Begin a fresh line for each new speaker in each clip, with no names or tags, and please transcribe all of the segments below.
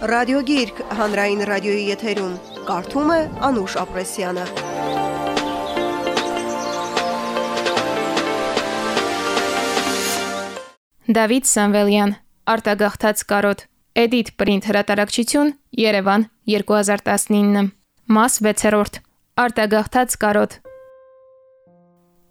Ռադիոգիրք հանրային ռադիոյի եթերում. Կարդում է Անուշ Ապրեսյանը։
Դավիթ Սամվելյան Արտագաղթած կարոտ Էդիթ Պրինտ հրատարակչություն Երևան 2019 Մաս 6-րդ Արտագաղթած կարոտ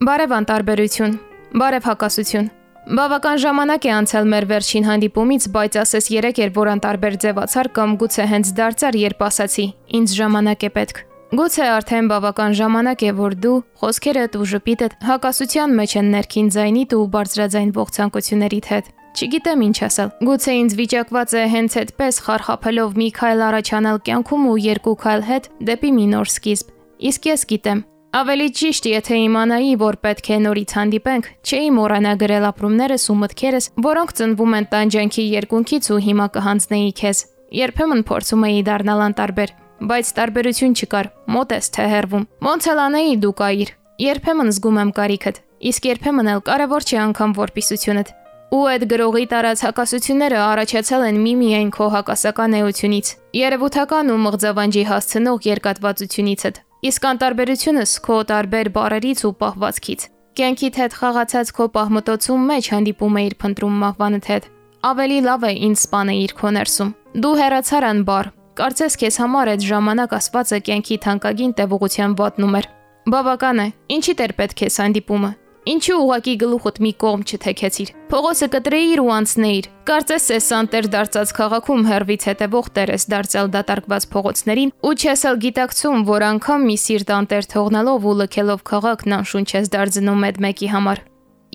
Բարև անտարբերություն Բարև հակասություն Բավական ժամանակ է անցել մեր վերջին հանդիպումից, բայց ասես երեք էր, որ անտարբեր ձևացար կամ գուցե հենց դարձար, երբ ասացի. Ինձ ժամանակ է պետք։ Գուցե արդեն բավական ժամանակ է, որ դու խոսքերդ ու ժպիտդ հակասության մեջ են ներքին ձայնիդ ու բարձրաձայն ողցանկություններիդ հետ։ Չգիտեմ ինչ ասել։ Գուցե ինձ վիճակված է հենց այդպես խարխափելով մի քայլ առաջանալ կյանքում ու երկու քայլ հետ դեպի մի նոր սկիզբ։ Իսկ ես գիտեմ, Ավելի ճիշտ, եթե իմանայի, որ պետք է նորից հանդիպենք, չէի մոռանա գրել ապրումներս ու մտքերս, որոնք ծնվում են տանջանքի երկունքից ու հիմա կհանձնեի քեզ։ Երբեմն փորձում էի դառնալ անտարբեր, բայց տարբերություն չկար։ Մոտ ես թե հերվում։ Ոնց էլ անեի դու կայիր։ Երբեմն զգում եմ կարիքդ, իսկ երբեմն էլ կարևոր չի անգամ որպիսությունդ։ Ու այդ գրողի տարած հակասությունները առաջացել են միմիայն քո հակասական էությունից, երևութական ու մղձավանջի հասցնող երկատվածությունիցդ։ Իսկ անտարբերությունս քո տարբեր բարերից ու պահվածքից։ Կյանքիդ հետ խաղացած քո պահմտոցում մեջ հանդիպում է իր փնտրում մահվանդ հետ։ Ավելի լավ է ինձ սپانեիր քո ներսում։ Դու հերացար անբար։ Կարծես քեզ համար այդ ժամանակ ասվածը կյանքի թանկագին տևողության վատնում էր։ Բավական է։ Ինչի՞ դեր պետք է հանդիպումը։ Ինչու ուղակի գլուխդ մի կողմ չթեքեցիր։ Փողոցը կտրեիր ու անցնեիր։ Կարծես ես անտեր դարձած քաղաքում հերվից հետևող տերես դարձյալ դատարկված փողոցներին ու չես էլ գիտակցում, որ անգամ մի սիրտ անտեր թողնելով ու լքելով քաղաքն անշունչ ես դարձնում այդ մեկի համար։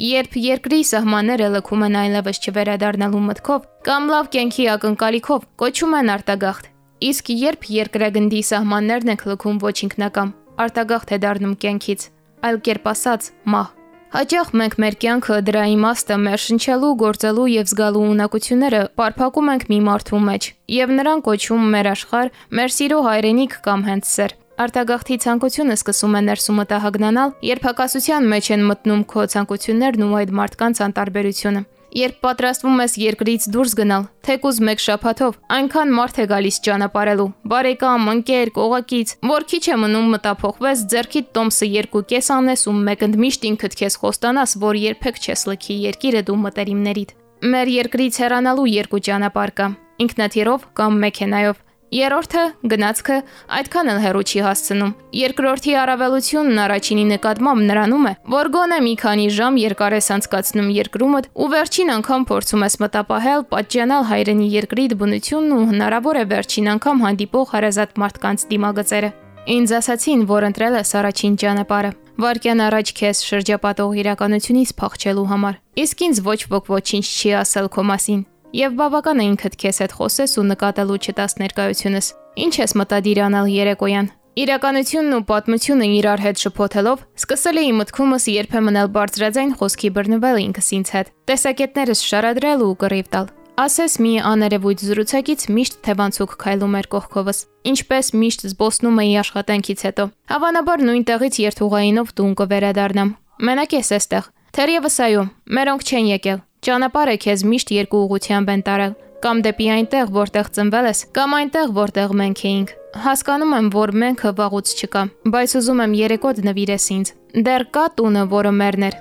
Երբ երկրի սահմանները լքում են այլևս չվերադառնալու մտքով կամ լավ կյանքի ակնկալիքով, կոչում են արտագաղթ։ Իսկ երբ երկրագնդի սահմաններն են լքում ոչ ինքնակամ, արտագաղթ է դառնում կյանքից, այլ կերպ ասած՝ մահ։ Հաճախ մենք մեր կյանքը դրա իմաստը մեր շնչելու, գործելու եւ զգալու ունակությունները բարփակում ենք մի մարդու մեջ եւ նրան կոչում մեր աշխարհ, մեր սիրո հայրենիք կամ հենց սեր։ Արտագաղթի ցանկությունը սկսում է ներսում մտահագնանալ, երբ հակասության մեջ են մտնում քո ցանկություններն ու այդ մարդկանց անտարբերությունը։ Երբ պատրաստվում ես երկրից դուրս գնալ, թեկուզ մեկ շաբաթով, այնքան մարդ է գալիս ճանապարհելու։ Բարեկամ, ընկեր, կողակից, որ քիչ է մնում մտափոխվես, ձերքիդ տոմսը երկու կես անես ու մեկ ընդմիշտ ինքդ քեզ խոստանաս, որ երբեք չես լքի երկիրը դու մտերիմներիդ։ Մեր երկրից հեռանալու երկու ճանապարհ կա՝ ինքնաթիռով կամ մեքենայով։ Երրորդը գնացքը այդքան էլ հեռու չի հասցնում։ Երկրորդի առավելությունն առաջինի նկատմամբ նրանում է, որ գոնե մի քանի ժամ երկար ես անցկացնում երկրումդ ու վերջին անգամ փորձում ես մտապահել, պատճանալ հայրենի երկրիդ բնությունն ու հնարավոր է վերջին անգամ հանդիպող հարազատ մարդկանց դիմագծերը։ Ինձ ասացին, որ ընտրել ես առաջին ճանապարհը։ Վարկյան առաջ քեզ շրջապատող իրականությունից փախչելու համար։ Իսկ ինձ ոչ ոք ոչինչ չի ասել քո մասին եւ բավական է ինքդ քեզ հետ խոսես ու նկատելու չտաս ներկայությունս։ Ինչ ես մտադիր անալ երեկոյան։ Իրականությունն ու պատմությունը իրար հետ շփոթելով, սկսել էի մտքումս երբեմն էլ բարձրաձայն խոսքի բռնվել ինքս ինձ հետ։ Տեսակետներս շարադրել ու կռիվ տալ։ Ասես մի աներևույթ զրուցակից միշտ թևանցուկ քայլում էր կողքովս։ Ինչպես միշտ զբոսնում էի աշխատանքից հետո։ Հավանաբար նույն տեղից երթուղայինով տուն կվերադառնամ։ Մենակ ես էստեղ։ Թերևս այո, մերոնք չեն եկել։ Ճանապարհը քեզ միշտ երկու ուղությամբ են տարել, կամ դեպի այնտեղ, որտեղ ծնվել ես, կամ այնտեղ, որտեղ մենք էինք։ Հասկանում եմ, որ մենքը վաղուց չկա, բայց ուզում եմ երեկոտ նվիրես ինձ։ Դեռ կա տունը, որը մերն էր։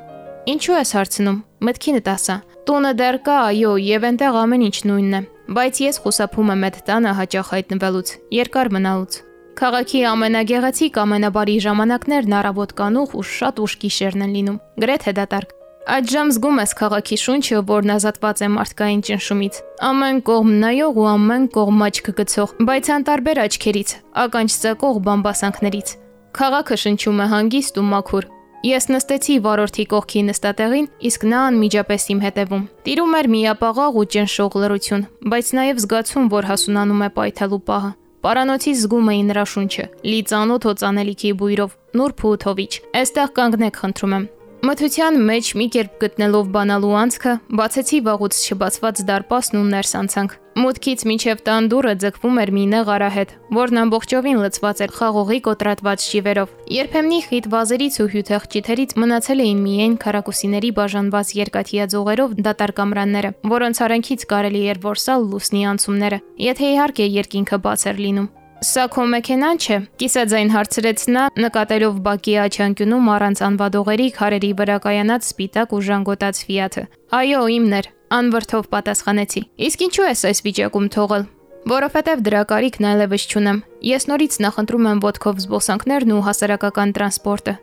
Ինչու ես հարցնում։ Մտքինդ ասա։ Տունը դեռ կա, այո, եւ այնտեղ ամեն ինչ նույնն է։ Բայց ես խուսափում եմ այդ տանը հաճախ հայտնվելուց, երկար մնալուց։ Քաղաքի ամենագեղեցիկ ամենաբարի ժամանակներն առավոտ կանուխ ու շատ ուշ գիշերն են լինում։ Գրեթե դատարկ։ Այդ ժամ զգում ես քաղաքի շունչը, որն ազատված է մարդկային ճնշումից։ Ամեն կողմ նայող ու ամեն կողմ աչք գցող, բայց անտարբեր աչքերից, ականջ ծակող բամբասանքներից։ Քաղաքը շնչում է հանգիստ ու մաքուր։ Ես նստեցի վարորդի կողքի նստատեղին, իսկ նա անմիջապես իմ հետևում։ Տիրում էր միապաղաղ ու ճնշող լռություն, բայց նաև զգացում, որ հասունանում է պայթելու պահը։ Պարանոցից զգում էի նրա շունչը՝ լի ծանոթ հոծանելիքի բույրով, նուրբ ու թովիչ։ Այստեղ կանգնեք, խնդրում եմ, Մթության մեջ մի կերպ գտնելով բանալու անցքը, բացեցի վաղուց չբացված դարպասն ու ներս անցանք։ Մուտքից միջև տան դուռը ձգվում էր մի նեղ արահետ, որն ամբողջովին լցված էր խաղողի կոտրատված շիվերով։ Երբեմնի խիտ վազերից ու հյութեղ ճիթերից մնացել էին միայն քարակուսիների բաժանված երկաթյա ձողերով դատարկամրանները, որոնց արանքից կարելի էր որսալ լուսնի անցումները, եթե իհարկե երկինքը բաց էր լինում։ Սա քո մեքենան չէ։ Կիսաձայն հարցրեց նա, նկատելով Բակի աչանկյունում առանց անվադողերի քարերի վրա կայանած սպիտակ ու ժանգոտած Fiat-ը։ Այո, իմն էր, անվրդով պատասխանեցի։ Իսկ ինչու ես այս վիճակում թողել։ Որովհետև դրա կարիքն այլևս չունեմ։ Ես նորից նախընտրում եմ ոդկով զբոսանքներն ու հասարակական տրանսպորտը։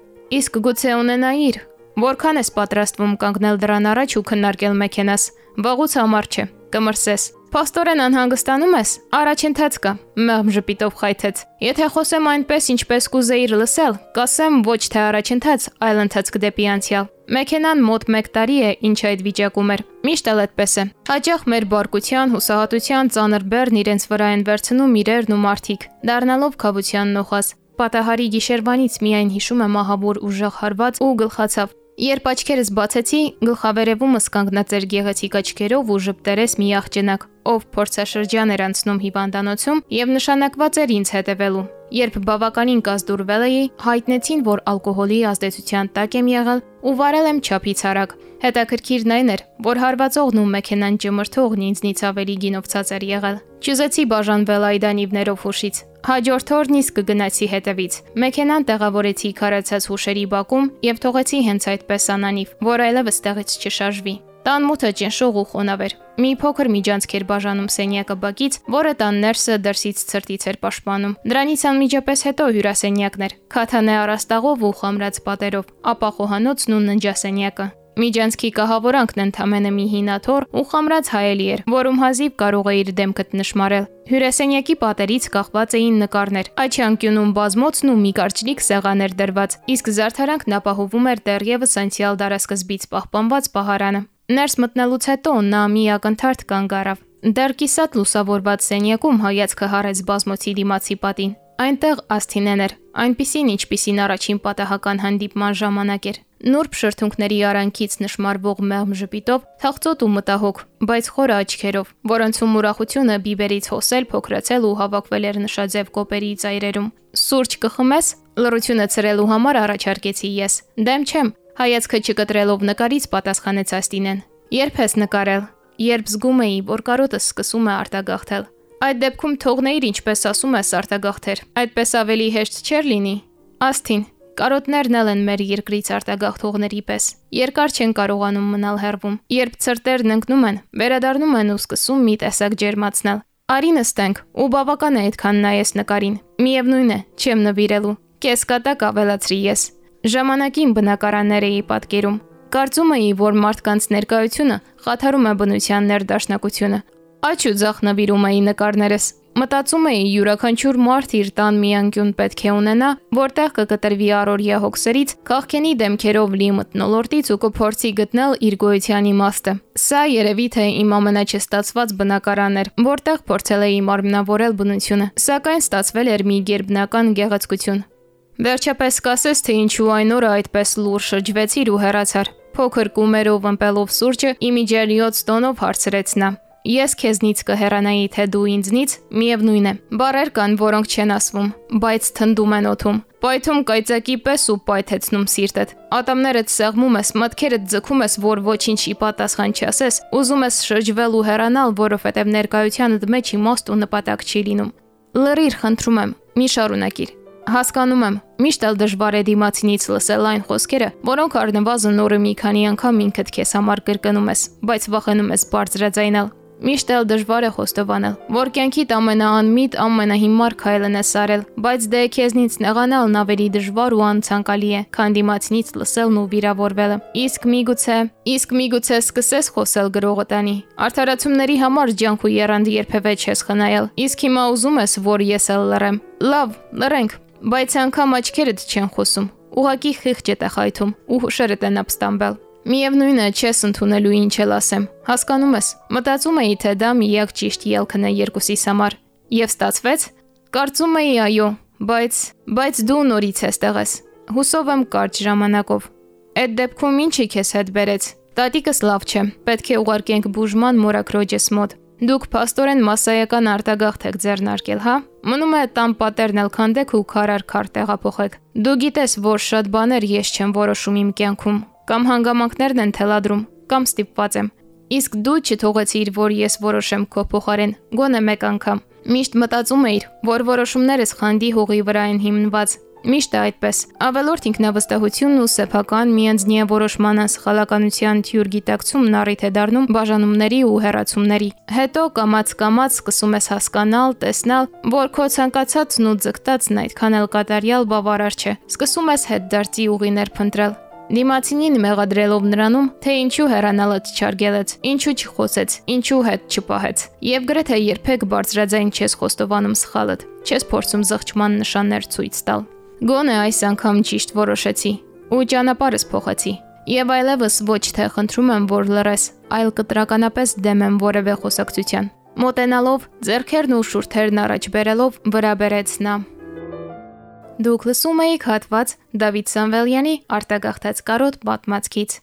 Իսկ գուցե ունենայիր, որքան ես պատրաստվում կանգնել դրան առաջ ու քննարկել մեքենաս։ Վաղուց համար չէ, կմրսես։ Փաստորեն անհանգստանում ես։ Առաջընթաց կա։ Մեղմ ժպիտով խայթեց։ Եթե խոսեմ այնպես, ինչպես կուզեիր լսել, կասեմ ոչ թե առաջընթաց, այլ ընթացք դեպի անցյալ։ Մեքենան մոտ 1 տարի է, ինչ այդ վիճակում էր։ Միշտ էլ այդպես է։ Հաճախ մեր բարկության, հուսահատության ծանր բեռն իրենց վրա են վերցնում իրերն ու մարդիկ, դառնալով խավության նոխազ։ Պատահարի գիշերվանից միայն հիշում եմ ահավոր ուժեղ հարված ու գլխացավ։ Երբ աչքերս բացեցի, գլխավերևումս կանգնած էր գեղեցիկ աչքերով ու ժպտերես մի աղջնակ, ով փորձաշրջան էր անցնում հիվանդանոցում եւ նշանակված էր ինձ հետևելու։ Երբ բավականին կազդուրվել էի, հայտնեցին, որ ալկոհոլի ազդեցության տակ եմ եղել ու վարել եմ չափից արագ։ Հետաքրքիրն այն էր, որ հարվածողն ու մեքենան ճմրթողն ինձնից ավելի գինովցած էր եղել։ Չուզեցի բաժանվել այդ անիվներով հուշից։ Հաջորդ օրն իսկ կգնացի հետևից։ Մեքենան տեղավորեցի քարացած հուշերի բակում եւ թողեցի հենց այդպես անանիվ, որ այլևս տեղից չշարժվի։ Տան մութը ճնշող ու խոնավեր։ Մի փոքր միջանցք էր բաժանում սենյակը բակից, որը տան ներսը դրսից ցրտից էր պաշտպանում։ Դրանից անմիջապես հետո հյուրասենյակներ՝ քաթանե առաստաղով ու խամրած պատերով, ապա խոհանոցն ու ննջասենյակը։ Միջանցքի կահավորանքն ընդամենը մի հինաթոր ու խամրած հայելի էր, որում հազիվ կարող է իր դեմքդ նշмарել։ Հյուրասենյակի պատերից կախված էին նկարներ, աչանկյունում բազմոցն ու մի կարճնիկ սեղաներ դրված, իսկ զարդարանքն ապահովում էր դեռևս անցյալ դարաշրջից պահպանված պահարանը։ Ներս մտնելուց հետո նա մի ակնթարթ կանգ առավ։ Դեռ կիսատ լուսավորված սենյակում հայացքը հառեց բազմոցի դիմացի պատին։ Այնտեղ Ասթինեն էր, այնպիսին ինչպիսին առաջին պատահական հանդիպման ժամանակ էր։ Նուրբ շրթունքների արանքից նշмарվող մեղմ ժպիտով, թախծոտ ու մտահոգ, բայց խորը աչքերով, որոնցում ուրախությունը բիբերից հոսել, փոքրացել ու հավաքվել էր նշաձև կոպերի ծայրերում։ Սուրճ կխմես, լրությունը ծրելու համար առաջարկեցի ես։ Դեմ չեմ, Հայացքը չկտրելով նկարից պատասխանեց Աստինեն։ Երբ ես նկարել, երբ զգում էի, որ կարոտը սկսում է արտագաղթել։ Այդ դեպքում թողնեիր ինչպես ասում ես արտագաղթեր։ Այդպես ավելի հեշտ չէր լինի։ Աստին, կարոտներն էլ են մեր երկրից արտագաղթողների պես։ Երկար չեն կարողանում մնալ հերվում։ Երբ ծրտերն ընկնում են, վերադառնում են ու սկսում մի տեսակ ջերմացնել։ Արի նստենք, ու բավական է այդքան նայես նկարին։ Միևնույն է, չեմ նվիրելու։ Կես կատակ ավելացրի ես։ Ժամանակին բնակարաններ էի պատկերում։ Կարծում էի, որ մարդկանց ներկայությունը խաթարում է բնության ներդաշնակությունը։ Աչ ու ձախ նվիրում էի նկարներս։ Մտածում էի յուրաքանչյուր մարդ իր տան մի անկյուն պետք է ունենա, որտեղ կկտրվի առօրյա հոգսերից, քաղքենի դեմքերով լի մտնոլորտից ու կփորձի գտնել իր գոյության իմաստը։ Սա երևի թե իմ ամենաչստացված բնակարանն էր, որտեղ փորձել էի մարմնավորել բնությունը, սակայն ստացվել էր մի գերբնական գեղեցկություն, Վերջապես կասես, թե ինչու այն օրը այդպես լուր շրջվեցիր ու հեռացար։ Փոքր կումերով ըմպելով սուրճը իմիջելիոց տոնով հարցրեց նա։ Ես քեզնից կհեռանայի, թե դու ինձնից, միևնույն է։ Բարեր կան, որոնք չեն ասվում, բայց թնդում են օթում։ Պայթում կայծակի պես ու պայթեցնում սիրտդ։ Ատամներդ սեղմում ես, մտքերդ ձգում ես, որ ոչինչի պատասխան չասես, ուզում ես շրջվել ու հեռանալ, որովհետև ներկայությանդ մեջ իմաստ ու նպատակ չի լինում։ Լրիր, խնդրում եմ, մի շարունակիր։ Հասկանում եմ, միշտ էլ դժվար է դիմացինից լսել այն խոսքերը, որոնք առնվազն օրը մի քանի անգամ ինքդ քեզ համար կրկնում ես, բայց վախենում ես բարձրաձայնել։ Միշտ էլ դժվար է խոստովանել, որ կյանքիդ ամենաանմիտ, ամենահիմար քայլն է սարել, բայց դե քեզնից նեղանալն ավելի դժվար ու անցանկալի է, քան դիմացինից լսելն ու վիրավորվելը։ Իսկ միգուցե, իսկ միգուցե սկսես խոսել գրողը տանի։ Արդարացումների համար ջանք ու երանդի երբևէ չես խնայել։ Իսկ հիմա ուզում ես, որ ես էլ լռեմ։ Լավ, լռենք, Բայց անգամ աչքերդ չեն խոսում։ Ուղակի խիղճ է խայթում ու հուշերդ են ապստամբել։ Միևնույնը չես ընդունելու ինչ էլ ասեմ։ Հասկանում ես։ Մտածում էի, թե դա միակ ճիշտ ելքն է երկուսիս համար։ Եվ ստացվեց։ Կարծում էի այո, բայց բայց դու նորից ես տեղես։ Հուսով եմ կարճ ժամանակով։ Այդ դեպքում ինչի քեզ հետ բերեց։ Տատիկս լավ չէ։ Պետք է ուղարկենք բուժման մորակրոջես մոտ։ Դուք փաստորեն massայական արտագաղթ եք ձեռնարկել, հա։ Մնում է տան պատերն էլ քանդեք ու քարար քար տեղափոխեք։ Դու գիտես, որ շատ բաներ ես չեմ որոշում իմ կյանքում, կամ հանգամանքներն են թելադրում, կամ ստիպված եմ։ Իսկ դու չթողեցիր, որ ես որոշեմ քո փոխարեն, գոնե մեկ անգամ։ Միշտ մտածում էիր, որ որոշումներս խանդի հողի վրա են հիմնված։ Միշտ այդպես։ Ավելորդ ինքնավստահությունն ու սեփական միանձնյա որոշման անսխալականության թյուր գիտակցումն առիթ է դառնում բաժանումների ու հերացումների։ Հետո կամած-կամած սկսում ես հասկանալ, տեսնալ, որ քո ցանկացածն ու ձգտածն այդքան էլ կատարյալ բավարար չէ։ Սկսում ես հետ դարձի ուղիներ փնտրել, Դիմացինին մեղադրելով նրանում, թե ինչու հեռանալը չարգելեց, ինչու չխոսեց, ինչու հետ չպահեց։ Եվ գրեթե երբեք բարձրաձայն չես խոստովանում սխալդ, չես փորձում զղջման նշաններ ցույց տալ։ Գոնե այս անգամ ճիշտ որոշեցի ու ճանապարհս փոխեցի։ Եվ այլևս ոչ թե խնդրում եմ, որ լրես, այլ կտրականապես դեմ եմ որևէ խոսակցության։ Մոտենալով, зерքերն ու շուրթերն առաջ բերելով վրա բերեց նա։ Դուք լսում եք հատված Դավիթ Սամվելյանի արտագաղթած կարոտ պատմածքից։